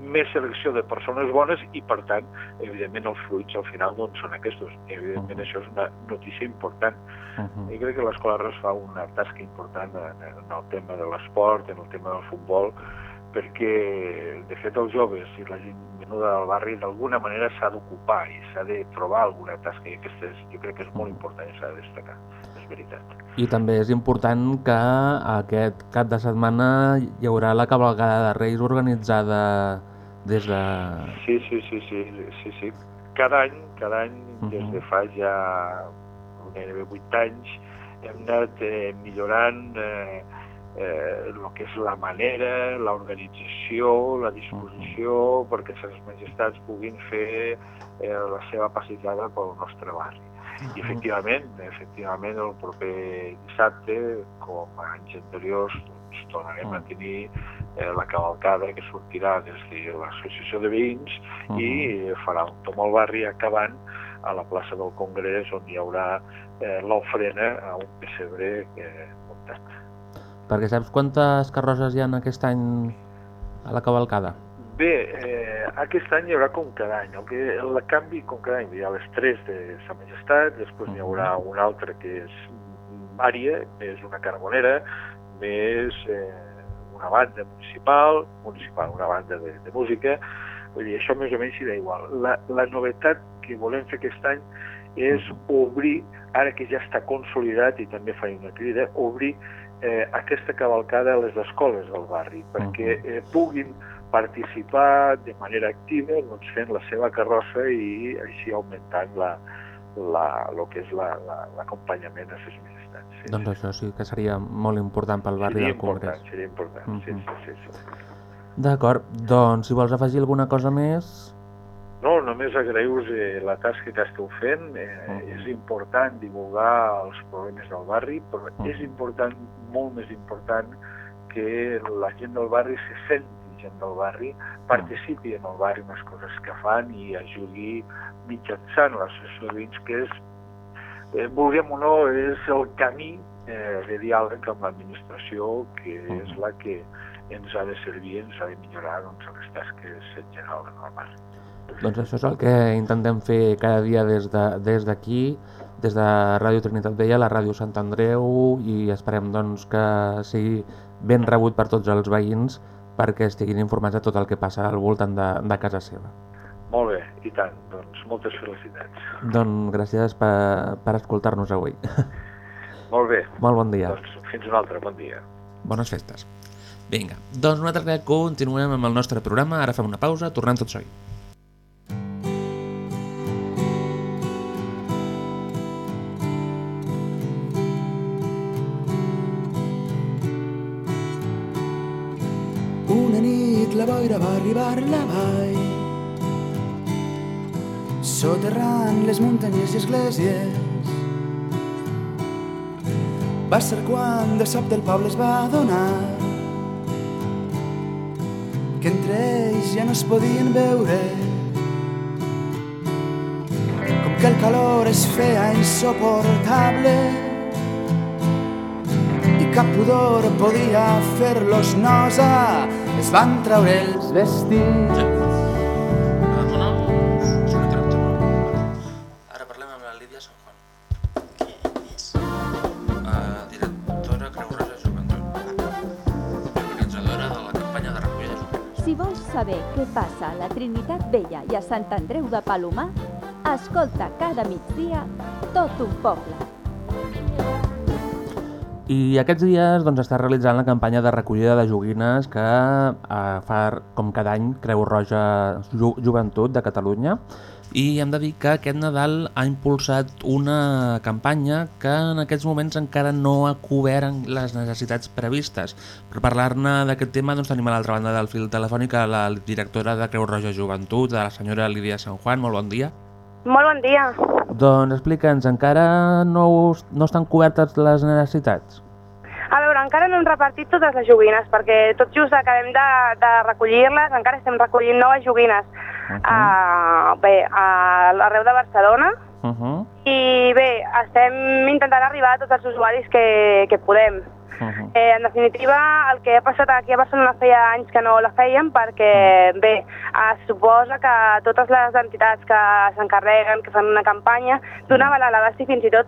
més selecció de persones bones i, per tant, evidentment, els fruits al final doncs, són aquests. Evidentment, Mhm. això és una notícia important. Uh -huh. I crec que l'Escola Res fa una tasca important en, en el tema de l'esport, en el tema del futbol, perquè, de fet, els joves i la gent menuda del barri d'alguna manera s'ha d'ocupar i s'ha de trobar alguna tasca i aquesta és, jo crec que és molt important i s'ha de destacar, és veritat. I també és important que aquest cap de setmana hi haurà la cavalgada de Reis organitzada des de... Sí, sí, sí, sí, sí, sí. Cada any, cada any, des Mhm. de fa ja gairebé vuit anys, hem anat eh, millorant eh, eh, el que és la manera, l'organització, la disposició, perquè les majestats puguin fer eh, la seva passejada pel nostre barri. I efectivament, efectivament el proper dissabte, com anys anteriors, doncs, tornarem a tenir eh, la cavalcada que sortirà des de l'associació de veïns Uh -huh. i farà un tom al barri acabant a la plaça del Congrés on hi haurà eh, l'ofrena a un pessebre eh, muntat. Perquè saps quantes carrosses hi ha aquest any a la cavalcada? Bé, eh, aquest any hi haurà com cada any. El, que, el canvi com cada any hi ha les tres de Sa Majestat, després n'hi haurà una altra que és àrea, més una carbonera, més eh, una banda municipal, municipal, una banda de, de música, vull dir, això més o menys serà igual. La, la novetat que volem fer aquest any és obrir, ara que ja està consolidat i també fa una crida, obrir eh, aquesta cavalcada a les escoles del barri, perquè eh, puguin participar de manera activa doncs, fent la seva carrossa i així augmentant la, la, lo que és la- la- l'acompanyament la, a les majestats. Sí, Doncs això sí que seria molt important pel barri seria del Congrés. important, seria important, sí, Mhm. sí, sí, sí. D'acord, doncs si vols afegir alguna cosa més... No, només agrair-vos eh, la tasca que esteu fent. Eh, Mhm. És important divulgar els problemes del barri, però Mhm. és important, molt més important, que la gent del barri se senti gent del barri, participi en el barri en les coses que fan i ajudi mitjançant l'associació de que és, eh, vulguem o no, és el camí eh, de diàleg amb l'administració, que és la que ens ha de servir, ens ha de millorar doncs, les tasques en general en el barri. Doncs això és el que intentem fer cada dia des de- des d'aquí, des, de Ràdio Trinitat Vella, la Ràdio Sant Andreu, i esperem doncs, que sigui ben rebut per tots els veïns perquè estiguin informats de tot el que passa al voltant de, de casa seva. Molt bé, i tant. Doncs moltes felicitats. Doncs gràcies per, per escoltar-nos avui. Molt bé. Molt bon dia. Doncs fins un altre. Bon dia. Bones festes. Vinga, doncs nosaltres continuem amb el nostre programa, ara fem una pausa, tornem tot seguit. Nit la boira va arribar a la vall soterrant les muntanyes i esglésies. Va ser quan de sobte el poble es va adonar que entre ells ja no es podien veure com que el calor es feia insoportable cap pudor podia fer-los nosa es van treure els vestits Ara parlem amb la Lídia Sanjuan. Qui és? Uh, directora Creu Roja Joventut. Organitzadora de la campanya de recollida. Si vols saber què passa a la Trinitat Vella i a Sant Andreu de Palomar, escolta cada migdia tot un poble. I aquests dies doncs, està realitzant la campanya de recollida de joguines que eh, fa, com cada any, Creu Roja Ju Joventut de Catalunya i hem de dir que aquest Nadal ha impulsat una campanya que en aquests moments encara no ha cobert les necessitats previstes. Per parlar-ne d'aquest tema doncs, tenim a l'altra banda del fil telefònic la directora de Creu Roja Joventut, la senyora Lídia San Juan. Molt bon dia. Molt bon dia. Doncs explica'ns, encara no, no estan cobertes les necessitats? A veure, encara no hem repartit totes les joguines, perquè tot just acabem de, de recollir-les, encara estem recollint noves joguines. Uh -huh. uh, bé, a l'arreu de Barcelona, Uh -huh. i bé, estem intentant arribar a tots els usuaris que, que podem. Uh -huh. Eh, en definitiva, el que ha passat aquí a Barcelona feia anys que no la fèiem perquè, bé, es suposa que totes les entitats que s'encarreguen, que fan una campanya, donaven a l'abast i fins i tot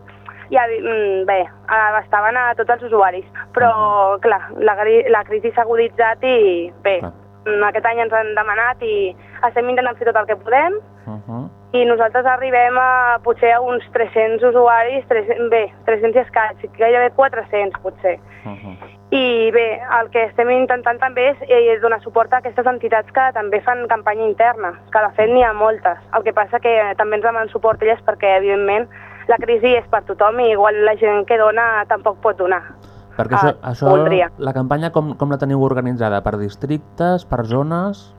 ja, mm, bé, abastaven a tots els usuaris. Però, clar, la, la crisi s'ha aguditzat i, bé, Clar. Mm, aquest any ens han demanat i estem intentant fer tot el que podem Uh -huh. i nosaltres arribem a potser a uns 300 usuaris, 300, bé, 300 i escaig, gairebé 400 potser. Uh -huh. I bé, el que estem intentant també és eh, donar suport a aquestes entitats que també fan campanya interna, que de fet n'hi ha moltes. El que passa que també ens demanen suport elles perquè, evidentment, la crisi és per tothom i igual la gent que dona tampoc pot donar. Perquè Ah, això, això voldria. la campanya com, com la teniu organitzada? Per districtes, per zones?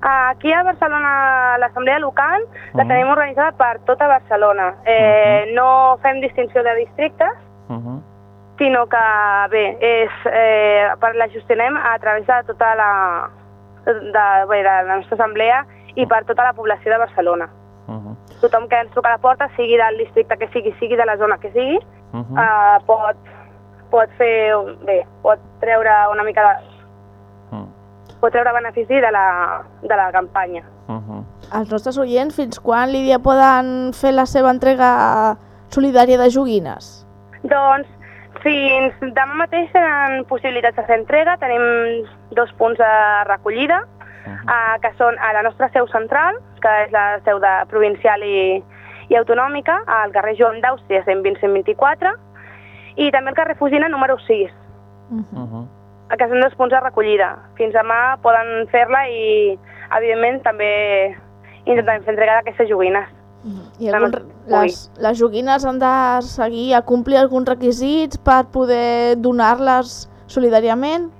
Aquí a Barcelona, l'assemblea local la Mhm. tenim organitzada per tota Barcelona. Eh, No fem distinció de districtes, Uh -huh. sinó que, bé, és, eh, per la gestionem a través de tota la, de, bé, de la nostra assemblea i per tota la població de Barcelona. Uh -huh. Tothom que ens truca a la porta, sigui del districte que sigui, sigui de la zona que sigui, Uh -huh. eh, pot, pot fer, bé, pot treure una mica de, Uh pot treure benefici de la, de la campanya. -huh. Els nostres oients, fins quan, Lídia, poden fer la seva entrega solidària de joguines? Doncs fins demà mateix tenen possibilitats de fer entrega. Tenim dos punts de recollida, uh, que són a la nostra seu central, que és la seu de provincial i, i autonòmica, al carrer Joan d'Àustria 120-124, i també al carrer Fusina número 6, Uh -huh. que són dos punts de recollida. Fins demà poden fer-la i, evidentment, també intentarem fer entrega d'aquestes joguines. I algun, les, les joguines han de seguir a complir alguns requisits per poder donar-les solidàriament?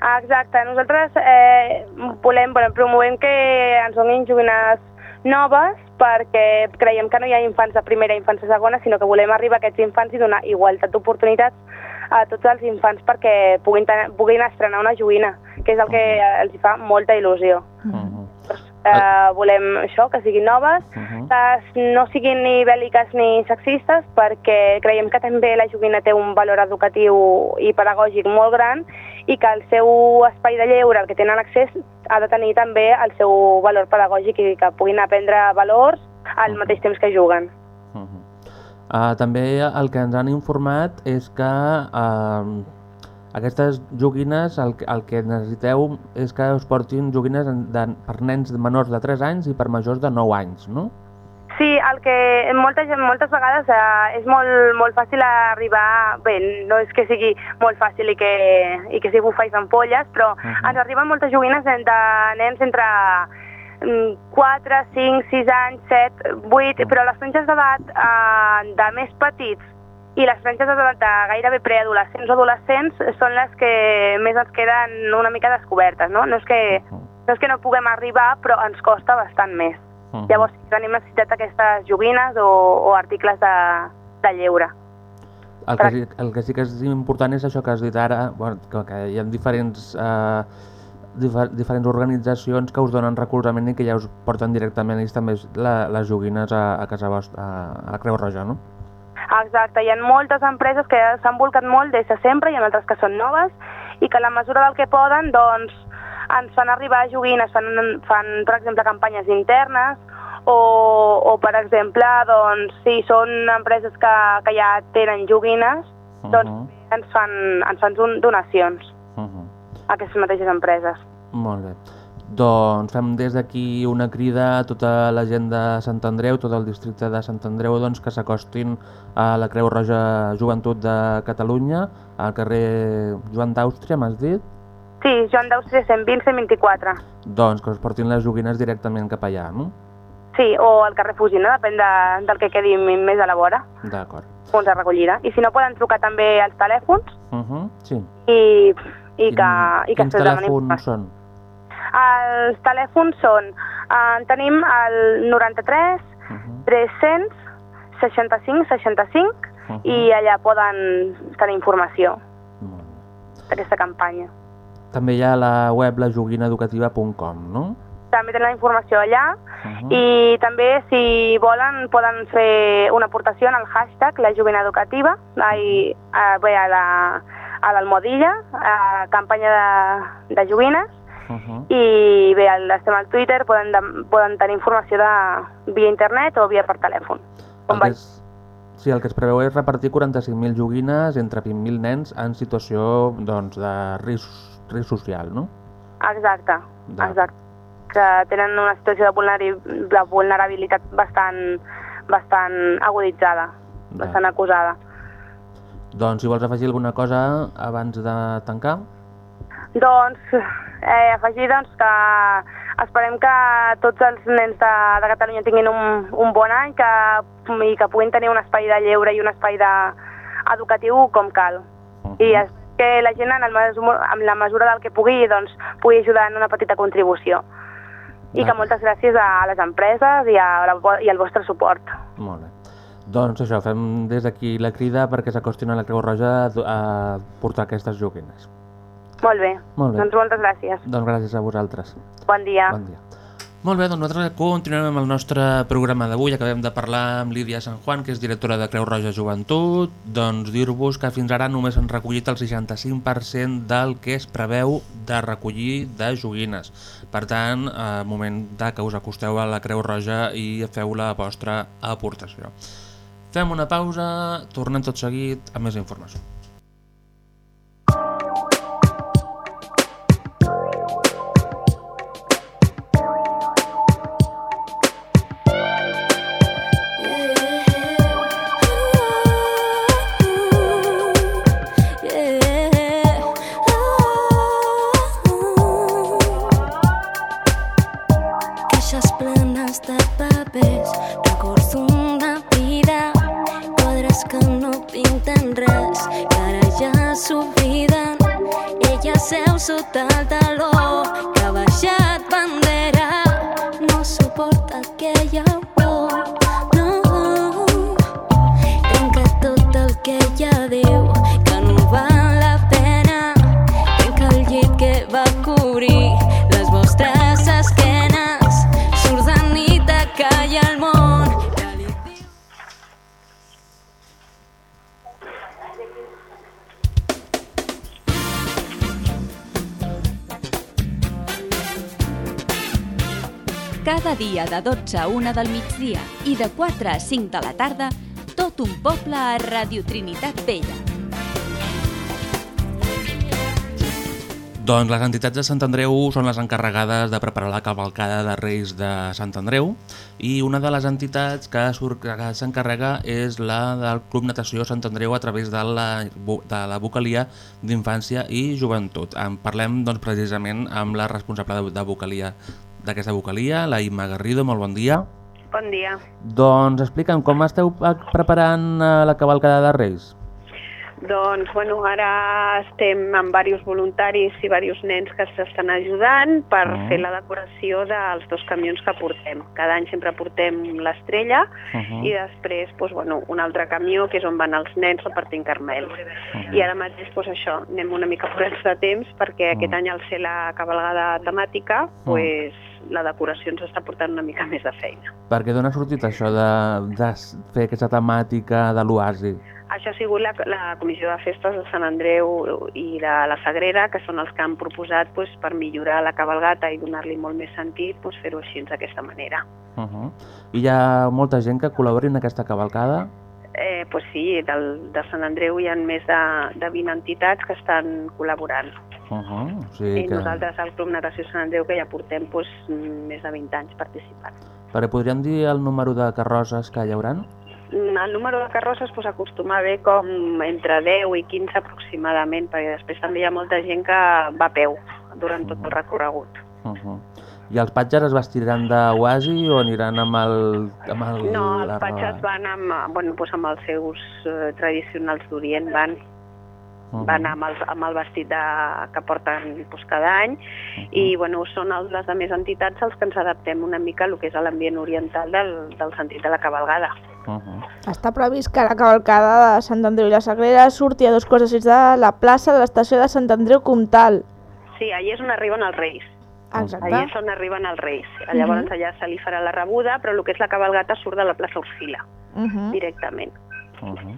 Ah, Exacte, nosaltres eh, volem, bueno, promovem que ens donin joguines noves perquè creiem que no hi ha infants de primera i infants de segona, sinó que volem arribar a aquests infants i donar igualtat d'oportunitats a tots els infants perquè puguin, puguin estrenar una joguina, que és el que els hi fa molta il·lusió. Uh -huh. Eh, volem això, que siguin noves, Uh-huh. que no siguin ni bèl·liques ni sexistes, perquè creiem que també la joguina té un valor educatiu i pedagògic molt gran i que el seu espai de lleure, al que tenen accés, ha de tenir també el seu valor pedagògic i que puguin aprendre valors al mateix temps que juguen. Uh -huh. uh, també el que ens han informat és que uh, aquestes joguines, el, que- el que necessiteu és que us portin joguines de, per nens menors de 3 anys i per majors de 9 anys, no? Sí, el que molta gent, moltes vegades eh, és molt, molt fàcil arribar, bé, no és que sigui molt fàcil i que, i que sigui bufa i ampolles, però Mhm. ens arriben moltes joguines de, de nens entre mm, 4, 5, 6 anys, 7, 8, però les franges d'edat eh, de més petits i les franges d'edat de gairebé preadolescents o adolescents són les que més ens queden una mica descobertes, no? No és que no, és que no puguem arribar, però ens costa bastant més. Uh -huh. Llavors tenim necessitat d'aquestes joguines o, o articles de, de lleure. El que, sí, el que sí que és important és això que has dit ara, bueno, que, que hi ha diferents, eh, difer, diferents organitzacions que us donen recolzament i que ja us porten directament ells també la, les joguines a, a casa vostra, a, a la Creu Roja, no? Exacte, hi ha moltes empreses que s'han volcat molt des de sempre, hi ha altres que són noves, i que a la mesura del que poden, doncs, ens fan arribar joguines, fan, fan per exemple, campanyes internes, o, o per exemple, doncs, si són empreses que, que ja tenen joguines, doncs Uh-huh. ens fan, ens fan don- donacions Uh -huh. a aquestes mateixes empreses. Molt bé. Doncs fem des d'aquí una crida a tota la gent de Sant Andreu, tot el districte de Sant Andreu, doncs, que s'acostin a la Creu Roja Joventut de Catalunya, al carrer Joan d'Àustria, m'has dit? Sí, Joan d'Àustria 120, 124. Doncs que us portin les joguines directament cap allà, no? Sí, o al carrer Fugina, depèn de, del que quedi més a la vora, D'acord. on es recollirà. I si no, poden trucar també als telèfons Uh -huh, sí. i, i que, i que Quins telèfons són? Els telèfons són, eh, tenim el 93 Uh -huh, 300 65 65 uh -huh. i allà poden tenir informació d'aquesta campanya. També hi ha la web lajoguinaeducativa.com, no? També tenen la informació allà Uh -huh. i també si volen poden fer una aportació en el hashtag la jovina educativa ai, a, bé, a la a l'Almodilla, a campanya de, de joguines Uh -huh. i bé, estem al Twitter, poden, de, poden tenir informació de, via internet o via per telèfon. Com El que es, sí, el que es preveu és repartir 45.000 joguines entre 20.000 nens en situació doncs, de risc, risc social, no? Exacte, exacte. Que tenen una situació de, de vulnerabilitat bastant, bastant aguditzada, bastant acusada. Doncs si vols afegir alguna cosa abans de tancar? Doncs eh, afegir doncs, que esperem que tots els nens de, de Catalunya tinguin un, un bon any que, i que puguin tenir un espai de lleure i un espai de, educatiu com cal. I és que la gent, en, el, mesu- en la mesura del que pugui, doncs, pugui ajudar en una petita contribució. I que D'acord. moltes gràcies a les empreses i, a la, i al vostre suport. Molt bé. Doncs això, fem des d'aquí la crida perquè s'acostin a la Creu Roja a, a portar aquestes joguines. Molt bé. Molt bé. Doncs moltes gràcies. Doncs gràcies a vosaltres. Bon dia. Bon dia. Molt bé, doncs nosaltres continuem amb el nostre programa d'avui. Acabem de parlar amb Lídia San Juan, que és directora de Creu Roja Joventut. Doncs dir-vos que fins ara només han recollit el 65% del que es preveu de recollir de joguines. Per tant, eh, moment de que us acosteu a la Creu Roja i feu la vostra aportació. Fem una pausa, tornem tot seguit amb més informació. Seu sota el taló, que ha baixat bandera, no suporta aquella olor, no. Trenca tot el que ella diu, dia de 12 a 1 del migdia i de 4 a 5 de la tarda, tot un poble a Radio Trinitat Vella. Doncs les entitats de Sant Andreu són les encarregades de preparar la cavalcada de Reis de Sant Andreu i una de les entitats que s'encarrega és la del Club Natació Sant Andreu a través de la, de la vocalia d'Infància i Joventut. En parlem doncs, precisament amb la responsable de, de vocalia d'aquesta vocalia, la Imma Garrido, molt bon dia. Bon dia. Doncs explica'm com esteu preparant eh, la cavalcada de Reis. Doncs, bueno, ara estem amb diversos voluntaris i diversos nens que s'estan ajudant per Ah. fer la decoració dels dos camions que portem. Cada any sempre portem l'estrella Uh-huh. i després doncs, bueno, un altre camió que és on van els nens repartint carmels. I ara mateix doncs, això, anem una mica forats de temps perquè aquest any al ser la cabalgada temàtica pues, la decoració ens està portant una mica més de feina. Perquè d'on ha sortit això de, de fer aquesta temàtica de l'oasi? Això ha sigut la, la Comissió de Festes de Sant Andreu i de la Sagrera, que són els que han proposat pues, per millorar la cabalgata i donar-li molt més sentit, pues, fer-ho així d'aquesta manera. Uh -huh. I hi ha molta gent que col·labori en aquesta cavalcada? Eh, pues sí, del, de Sant Andreu hi ha més de, de 20 entitats que estan col·laborant. Uh -huh. O sigui I que... nosaltres al Club Natació Sant Andreu que ja portem doncs, més de 20 anys participant. Perquè podríem dir el número de carrosses que hi haurà? Mm, El número de carrosses doncs, acostuma a haver com entre 10 i 15 aproximadament, perquè després també hi ha molta gent que va a peu durant tot el recorregut. Uh -huh. I els patges es vestiran d'oasi o aniran amb el... Amb el No, els patxes roba? van amb, bueno, doncs amb els seus eh, tradicionals d'Orient, van, Uh -huh. van amb el, amb el vestit de, que porten doncs, cada any i bueno, són els, les de més entitats els que ens adaptem una mica a lo que és l'ambient oriental del, del sentit de la cabalgada. Uh -huh. Està previst que la cavalcada de Sant Andreu i la Sagrera surti a dos quarts de sis de la plaça de l'estació de Sant Andreu Comtal. Sí, allà és on arriben els reis. Exacte. Allà és on arriben els reis. Llavors Mhm. allà se li farà la rebuda, però el que és la cabalgata surt de la plaça Orfila, Uh -huh. directament. Uh -huh.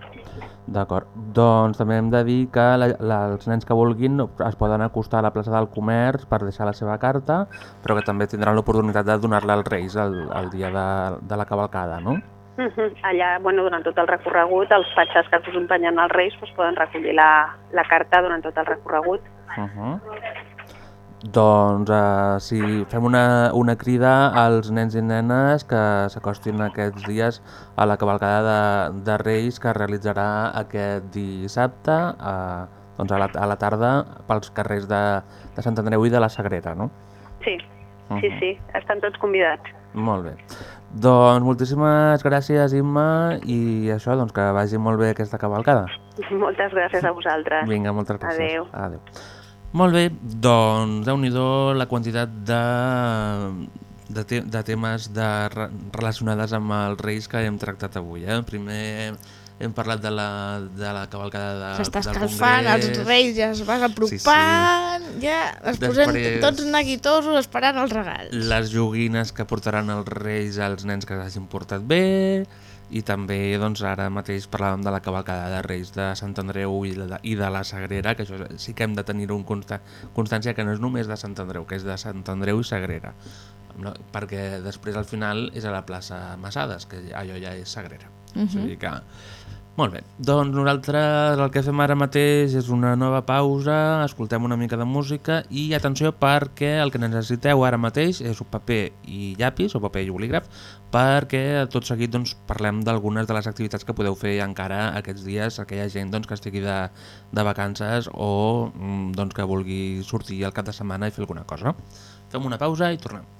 D'acord. Doncs també hem de dir que la, la, els nens que vulguin es poden acostar a la plaça del Comerç per deixar la seva carta, però que també tindran l'oportunitat de donar-la als Reis el, el dia de, de la cavalcada, no? Mhm. Allà, bueno, durant tot el recorregut, els patxes que acompanyen els reis doncs, poden recollir la, la carta durant tot el recorregut. Uh -huh. Doncs uh, si fem una, una crida als nens i nenes que s'acostin aquests dies a la cavalcada de, de Reis que es realitzarà aquest dissabte uh, doncs a, la, a la tarda pels carrers de, de Sant Andreu i de la Sagrera, no? Sí, sí, Mhm. sí, estan tots convidats. Molt bé. Doncs moltíssimes gràcies, Imma, i això, doncs que vagi molt bé aquesta cavalcada. Moltes gràcies a vosaltres. Vinga, moltes gràcies. Adéu. Adéu. Molt bé, doncs déu nhi la quantitat de, de, te de temes de, re relacionades amb els reis que hem tractat avui. Eh? Primer hem parlat de la, de la cavalcada de, S'està escalfant, els reis ja es van apropant, ja es posen Després- tots neguitosos esperant els regals. les joguines que portaran els reis als nens que s'hagin portat bé i també doncs, ara mateix parlàvem de la cavalcada de reis de Sant Andreu i de, i de la Sagrera, que això sí que hem de tenir un consta constància que no és només de Sant Andreu, que és de Sant Andreu i Sagrera, no? perquè després al final és a la plaça Massades, que allò ja és Sagrera. Mhm. O sigui que... Molt bé, doncs nosaltres el que fem ara mateix és una nova pausa, escoltem una mica de música i atenció perquè el que necessiteu ara mateix és un paper i llapis o paper i bolígraf perquè tot seguit doncs, parlem d'algunes de les activitats que podeu fer encara aquests dies aquella gent doncs, que estigui de, de vacances o mm, doncs, que vulgui sortir al cap de setmana i fer alguna cosa. Fem una pausa i tornem.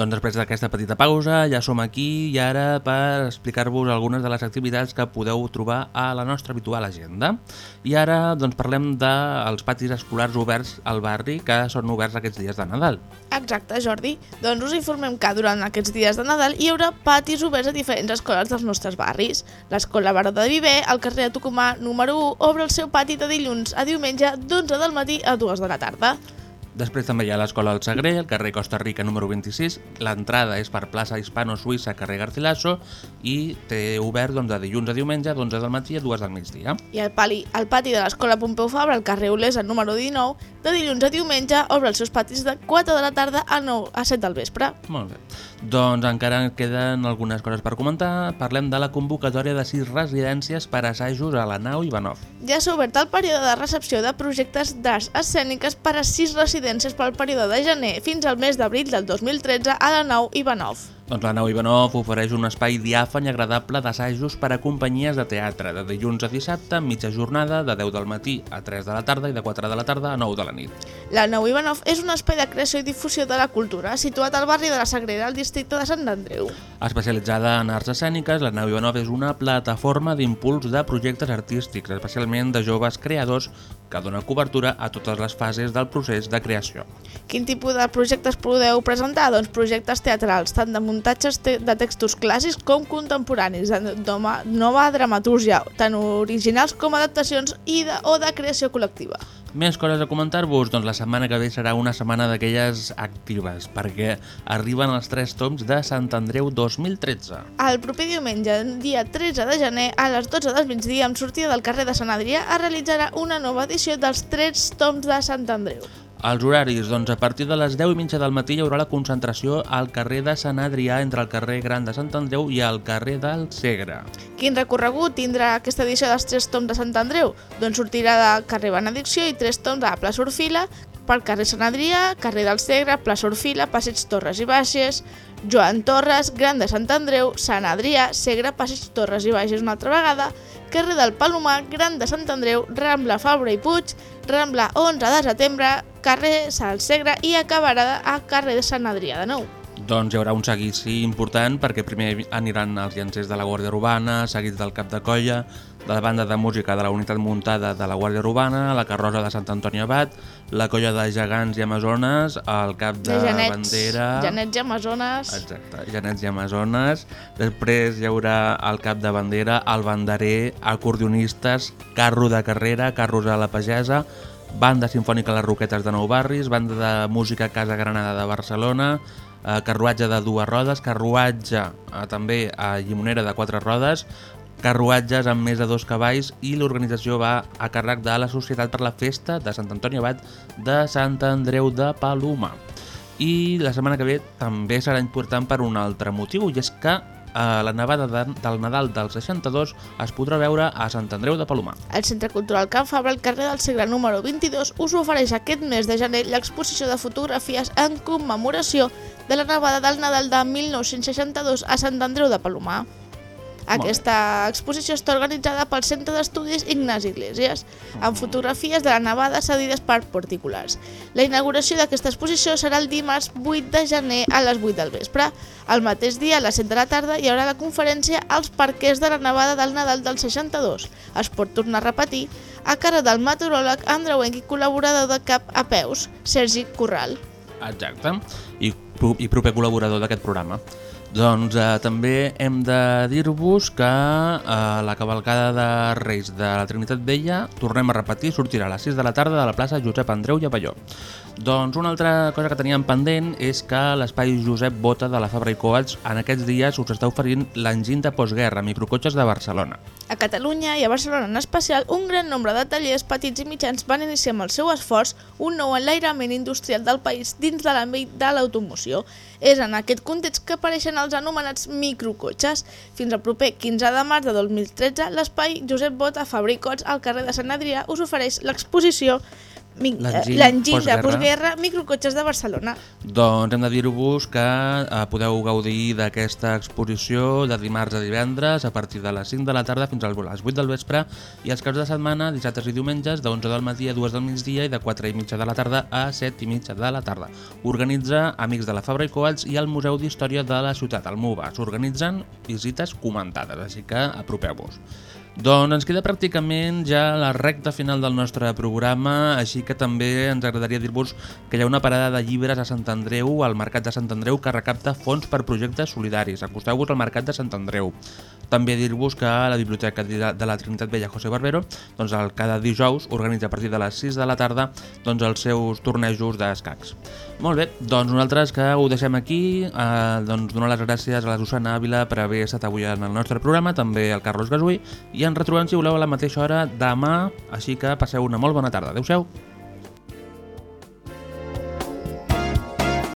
Doncs després d'aquesta petita pausa ja som aquí i ara per explicar-vos algunes de les activitats que podeu trobar a la nostra habitual agenda. I ara doncs, parlem dels patis escolars oberts al barri que són oberts aquests dies de Nadal. Exacte, Jordi. Doncs us informem que durant aquests dies de Nadal hi haurà patis oberts a diferents escoles dels nostres barris. L'escola Baró de Viver, al carrer de Tucumà número 1, obre el seu pati de dilluns a diumenge d'11 del matí a 2 de la tarda. Després també hi ha l'Escola del Segre, al carrer Costa Rica número 26. L'entrada és per plaça Hispano-Suïssa, carrer Garcilaso, i té obert doncs, de dilluns a diumenge, d'11 del matí a 2 del migdia. I el, pali, el pati de l'Escola Pompeu Fabra, al carrer Olesa número 19, de dilluns a diumenge, obre els seus patis de 4 de la tarda a 9 a 7 del vespre. Molt bé. Doncs encara queden algunes coses per comentar. Parlem de la convocatòria de sis residències per assajos a la nau Ivanov. Ja s'ha obert el període de recepció de projectes d'arts escèniques per a sis residències pel període de gener fins al mes d'abril del 2013 a la nau Ivanov. Doncs la nau Ivanov ofereix un espai diàfan i agradable d'assajos per a companyies de teatre, de dilluns a dissabte, mitja jornada, de 10 del matí a 3 de la tarda i de 4 de la tarda a 9 de la nit. La nau Ivanov és un espai de creació i difusió de la cultura situat al barri de la Sagrera, al districte de Sant Andreu. Especialitzada en arts escèniques, la nau Ivanov és una plataforma d'impuls de projectes artístics, especialment de joves creadors que dona cobertura a totes les fases del procés de creació. Quin tipus de projectes podeu presentar? Doncs projectes teatrals, tant de muntatges te de textos clàssics com contemporanis, de nova, dramatúrgia, tant originals com adaptacions i de, o de creació col·lectiva. Més coses a comentar-vos? Doncs la setmana que ve serà una setmana d'aquelles actives, perquè arriben els tres toms de Sant Andreu 2013. El proper diumenge, dia 13 de gener, a les 12 del migdia, amb sortida del carrer de Sant Adrià, es realitzarà una nova edició dels tres toms de Sant Andreu. Els horaris, doncs a partir de les 10 i mitja del matí hi haurà la concentració al carrer de Sant Adrià entre el carrer Gran de Sant Andreu i el carrer del Segre. Quin recorregut tindrà aquesta edició dels tres toms de Sant Andreu? Doncs sortirà del carrer Benedicció i tres toms de la plaça Orfila, pel carrer Sant Adrià, carrer del Segre, plaça Orfila, passeig Torres i Baixes, Joan Torres, Gran de Sant Andreu, Sant Adrià, Segre, passeig Torres i Baixes una altra vegada, carrer del Palomar, Gran de Sant Andreu, Rambla Fabra i Puig, Rambla 11 de setembre, carrer Salsegre i acabarà a carrer de Sant Adrià de nou. Doncs hi haurà un seguici important perquè primer aniran els llancers de la Guàrdia Urbana, seguits del cap de colla, de la banda de música de la unitat muntada de la Guàrdia Urbana, la carrosa de Sant Antoni Abat, la colla de gegants i amazones, el cap de, De genets, bandera... genets i amazones. Exacte, genets i amazones. Després hi haurà el cap de bandera, el banderer, acordionistes, carro de carrera, carros a la pagesa, banda sinfònica Les Roquetes de Nou Barris, banda de música Casa Granada de Barcelona, eh, carruatge de dues rodes, carruatge eh, també a llimonera de quatre rodes, carruatges amb més de dos cavalls i l'organització va a càrrec de la Societat per la Festa de Sant Antoni Abat de Sant Andreu de Paloma. I la setmana que ve també serà important per un altre motiu, i és que eh, la nevada de, del Nadal del 62 es podrà veure a Sant Andreu de Palomar. El Centre Cultural Can Fabra, al carrer del Segre número 22, us ofereix aquest mes de gener l'exposició de fotografies en commemoració de la nevada del Nadal de 1962 a Sant Andreu de Palomar. Aquesta exposició està organitzada pel Centre d'Estudis Ignasi Iglesias, amb fotografies de la nevada cedides per particulars. La inauguració d'aquesta exposició serà el dimarts 8 de gener a les 8 del vespre. El mateix dia, a les 7 de la tarda, hi haurà la conferència als parquers de la nevada del Nadal del 62. Es pot tornar a repetir a cara del meteoròleg andreuenc i col·laborador de CAP a Peus, Sergi Corral. Exacte, i, i proper col·laborador d'aquest programa. Doncs eh, també hem de dir-vos que eh, la cavalcada de Reis de la Trinitat Vella, tornem a repetir, sortirà a les 6 de la tarda de la plaça Josep Andreu Llavalló. Doncs una altra cosa que teníem pendent és que l'espai Josep Bota de la Fabra i Coats en aquests dies us està oferint l'enginy de postguerra, microcotxes de Barcelona. A Catalunya i a Barcelona en especial, un gran nombre de tallers petits i mitjans van iniciar amb el seu esforç un nou enlairament industrial del país dins de l'àmbit de l'automoció. És en aquest context que apareixen els anomenats microcotxes. Fins al proper 15 de març de 2013, l'espai Josep Bota Fabricots al carrer de Sant Adrià us ofereix l'exposició L'enginy L'enginy de postguerra. postguerra Microcotxes de Barcelona. Doncs hem de dir-vos que eh, podeu gaudir d'aquesta exposició de dimarts a divendres a partir de les 5 de la tarda fins a les 8 del vespre i els caps de setmana, dissabtes i diumenges, de 11 del matí a 2 del migdia i de 4 i mitja de la tarda a 7 i mitja de la tarda. Organitza Amics de la Fabra i Coats i el Museu d'Història de la Ciutat, el MUBA. S'organitzen visites comentades, així que apropeu-vos. Doncs ens queda pràcticament ja la recta final del nostre programa, així que també ens agradaria dir-vos que hi ha una parada de llibres a Sant Andreu, al Mercat de Sant Andreu, que recapta fons per projectes solidaris. Acosteu-vos al Mercat de Sant Andreu. També dir-vos que la Biblioteca de la Trinitat Vella José Barbero doncs el, cada dijous organitza a partir de les 6 de la tarda doncs els seus tornejos d'escacs. Molt bé, doncs nosaltres que ho deixem aquí, eh, doncs donar les gràcies a la Susana Ávila per haver estat avui en el nostre programa, també al Carlos Gasull, i ens retrobem, si voleu, a la mateixa hora demà, així que passeu una molt bona tarda. Adéu-siau.